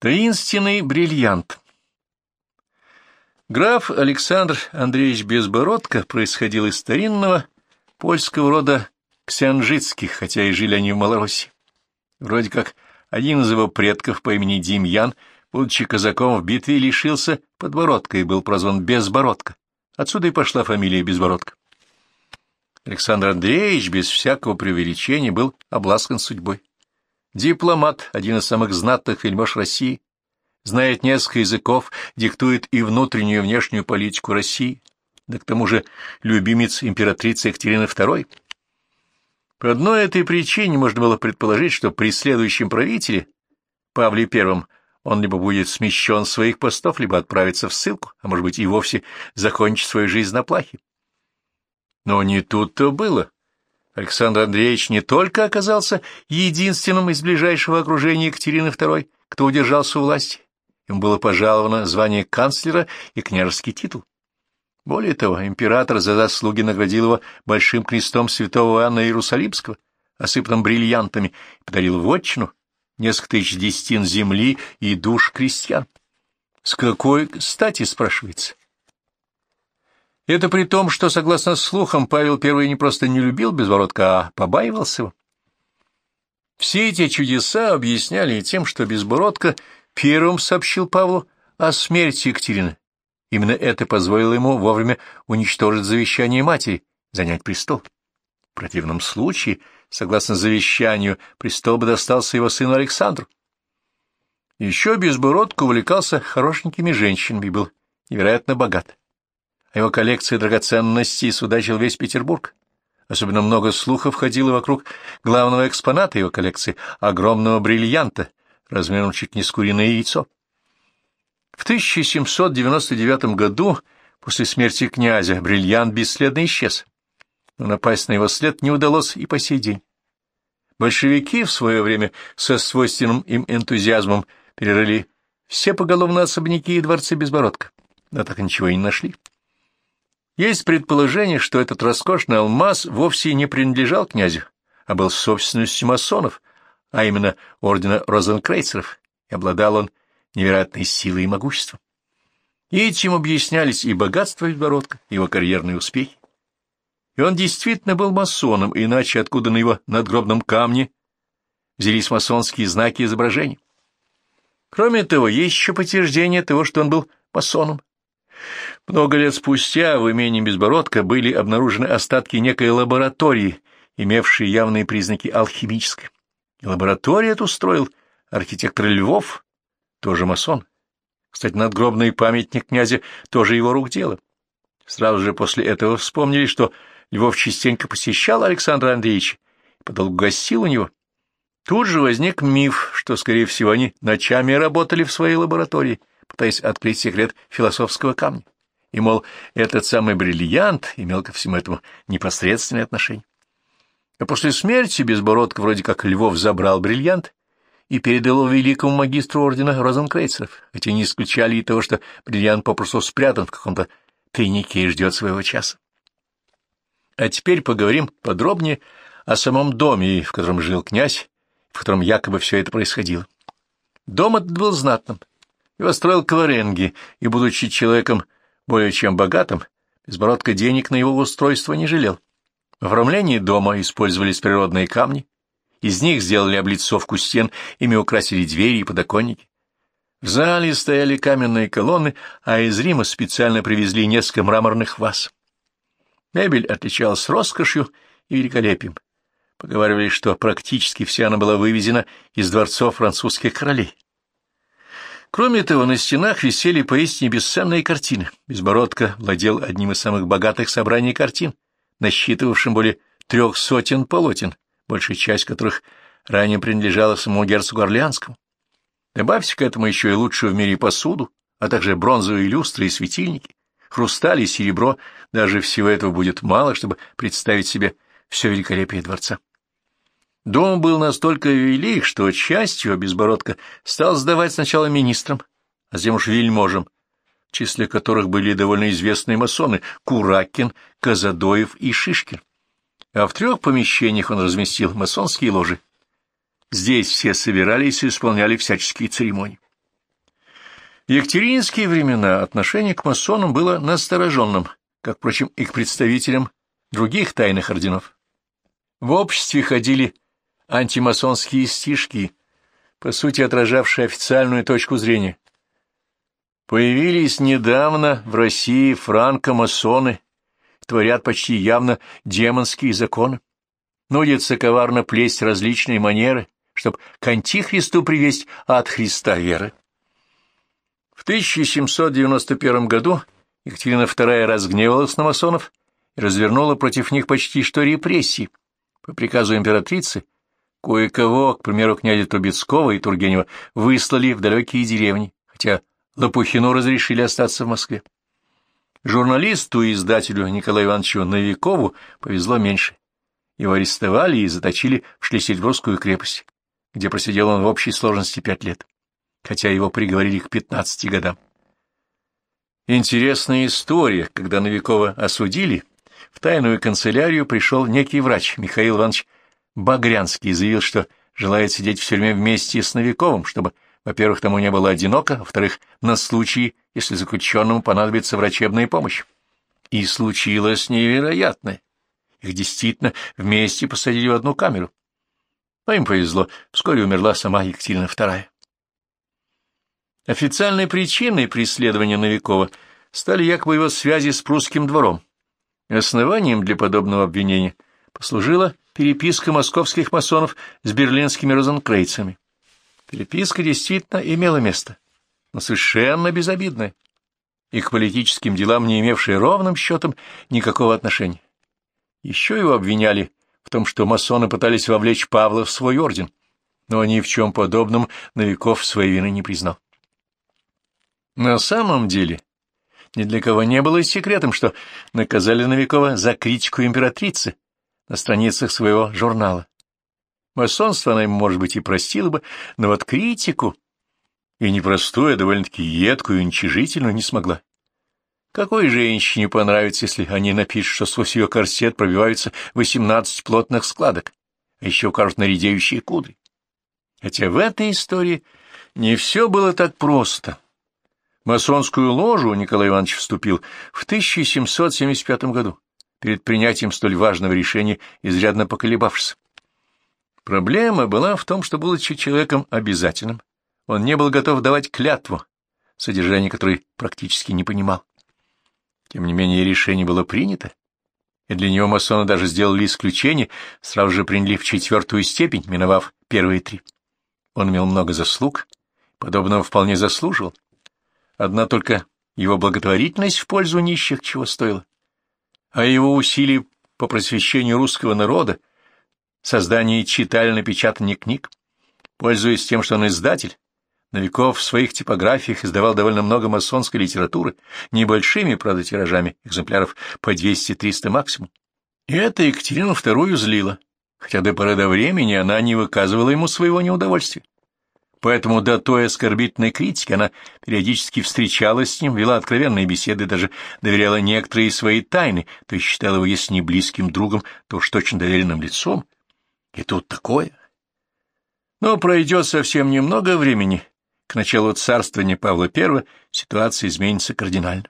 Таинственный бриллиант Граф Александр Андреевич Безбородко происходил из старинного польского рода Ксянжицких, хотя и жили они в Малороссии. Вроде как один из его предков по имени Демьян, будучи казаком в битве, лишился подбородка и был прозван Безбородко. Отсюда и пошла фамилия Безбородко. Александр Андреевич без всякого преувеличения был обласкан судьбой. Дипломат, один из самых знатных вельмож России, знает несколько языков, диктует и внутреннюю и внешнюю политику России, да к тому же любимец императрицы Екатерины II. По одной этой причине можно было предположить, что при следующем правителе, Павле I, он либо будет смещен с своих постов, либо отправится в ссылку, а может быть и вовсе закончит свою жизнь на плахе. Но не тут-то было. Александр Андреевич не только оказался единственным из ближайшего окружения Екатерины II, кто удержался у власти, ему было пожаловано звание канцлера и княжеский титул. Более того, император за заслуги наградил его большим крестом святого Иоанна Иерусалимского, осыпанным бриллиантами, и подарил вотчину, несколько тысяч десятин земли и душ крестьян. С какой стати, спрашивается? Это при том, что, согласно слухам, Павел I не просто не любил Безбородка, а побаивался его. Все эти чудеса объясняли тем, что Безбородко первым сообщил Павлу о смерти Екатерины. Именно это позволило ему вовремя уничтожить завещание матери, занять престол. В противном случае, согласно завещанию, престол бы достался его сыну Александру. Еще Безбородко увлекался хорошенькими женщинами и был невероятно богат о его коллекции драгоценностей судачил весь Петербург. Особенно много слухов ходило вокруг главного экспоната его коллекции — огромного бриллианта, размером чуть не с куриное яйцо. В 1799 году, после смерти князя, бриллиант бесследно исчез, но напасть на его след не удалось и по сей день. Большевики в свое время со свойственным им энтузиазмом перерыли все поголовно особняки и дворцы Безбородка, но так ничего и не нашли. Есть предположение, что этот роскошный алмаз вовсе не принадлежал князю, а был собственностью масонов, а именно ордена розенкрейцеров, и обладал он невероятной силой и могуществом. И этим объяснялись и богатство Вельбородка, и его карьерные успехи. И он действительно был масоном, иначе откуда на его надгробном камне взялись масонские знаки изображений. Кроме того, есть еще подтверждение того, что он был масоном. Много лет спустя в имении Безбородка были обнаружены остатки некой лаборатории, имевшей явные признаки алхимической. лабораторию эту строил архитектор Львов, тоже масон. Кстати, надгробный памятник князя тоже его рук дело. Сразу же после этого вспомнили, что Львов частенько посещал Александра Андреевича и подолгу гостил у него. Тут же возник миф, что, скорее всего, они ночами работали в своей лаборатории, пытаясь открыть секрет философского камня. И, мол, этот самый бриллиант имел ко всему этому непосредственное отношение. А после смерти Безбородко вроде как Львов забрал бриллиант и передал его великому магистру ордена Розенкрейцеров, хотя не исключали и того, что бриллиант попросту спрятан в каком-то тайнике и ждет своего часа. А теперь поговорим подробнее о самом доме, в котором жил князь, в котором якобы все это происходило. Дом этот был знатным, его строил Кваренги, и, будучи человеком более чем богатым, Безбородко денег на его устройство не жалел. В оформлении дома использовались природные камни, из них сделали облицовку стен, ими украсили двери и подоконники. В зале стояли каменные колонны, а из Рима специально привезли несколько мраморных ваз. Мебель отличалась роскошью и великолепием. Поговаривали, что практически вся она была вывезена из дворцов французских королей. Кроме того, на стенах висели поистине бесценные картины. Безбородко владел одним из самых богатых собраний картин, насчитывавшим более трех сотен полотен, большая часть которых ранее принадлежала самому герцогу Орлеанскому. Добавьте к этому еще и лучшую в мире посуду, а также бронзовые люстры и светильники, хрусталь и серебро, даже всего этого будет мало, чтобы представить себе все великолепие дворца. Дом был настолько велик, что частью Безбородко стал сдавать сначала министрам, а затем уж вельможам, в числе которых были довольно известные масоны Куракин, Казадоев и Шишкин. А в трех помещениях он разместил масонские ложи. Здесь все собирались и исполняли всяческие церемонии. В екатеринские времена отношение к масонам было настороженным, как, впрочем, и к представителям других тайных орденов. В обществе ходили антимасонские стишки, по сути отражавшие официальную точку зрения. Появились недавно в России франко-масоны, творят почти явно демонские законы. Нудится коварно плесть различные манеры, чтоб к антихристу привесть от Христа веры. В 1791 году Екатерина II разгневалась на масонов и развернула против них почти что репрессии. По приказу императрицы кое-кого, к примеру, князя Трубецкого и Тургенева, выслали в далекие деревни, хотя Лопухину разрешили остаться в Москве. Журналисту и издателю Николаю Ивановичу Новикову повезло меньше. Его арестовали и заточили в Шлиссельбургскую крепость, где просидел он в общей сложности пять лет, хотя его приговорили к пятнадцати годам. Интересная история, когда Новикова осудили, в тайную канцелярию пришел некий врач Михаил Иванович Багрянский заявил, что желает сидеть в тюрьме вместе с Новиковым, чтобы во-первых, тому не было одиноко, во-вторых, на случай, если заключенному понадобится врачебная помощь. И случилось невероятное. Их действительно вместе посадили в одну камеру. Но им повезло, вскоре умерла сама Екатерина II. Официальной причиной преследования Новикова стали якобы его связи с прусским двором. Основанием для подобного обвинения послужила переписка московских масонов с берлинскими розенкрейцами. Переписка действительно имела место, но совершенно безобидная и к политическим делам не имевшая ровным счетом никакого отношения. Еще его обвиняли в том, что масоны пытались вовлечь Павла в свой орден, но ни в чем подобном Новиков своей вины не признал. На самом деле, ни для кого не было секретом, что наказали Новикова за критику императрицы на страницах своего журнала. Масонство она ему, может быть, и простила бы, но вот критику, и непростую, а довольно-таки едкую и уничижительную, не смогла. Какой женщине понравится, если они напишут, что сквозь ее корсет пробиваются восемнадцать плотных складок, а еще укажут на редеющие кудри? Хотя в этой истории не все было так просто. В масонскую ложу Николай Иванович вступил в 1775 году, перед принятием столь важного решения, изрядно поколебавшись. Проблема была в том, что, будучи человеком обязательным, он не был готов давать клятву, содержание которой практически не понимал. Тем не менее, решение было принято, и для него масоны даже сделали исключение, сразу же приняли в четвертую степень, миновав первые три. Он имел много заслуг, подобного вполне заслужил. Одна только его благотворительность в пользу нищих чего стоила, а его усилия по просвещению русского народа создание читально-напечатания книг. Пользуясь тем, что он издатель, Новиков в своих типографиях издавал довольно много масонской литературы, небольшими, правда, тиражами, экземпляров по 200-300 максимум. И это Екатерину II злило, хотя до поры до времени она не выказывала ему своего неудовольствия. Поэтому до той оскорбительной критики она периодически встречалась с ним, вела откровенные беседы, даже доверяла некоторые свои тайны, то есть считала его, если не близким другом, то уж точно доверенным лицом, и тут такое. Но пройдет совсем немного времени. К началу царствования Павла I ситуация изменится кардинально.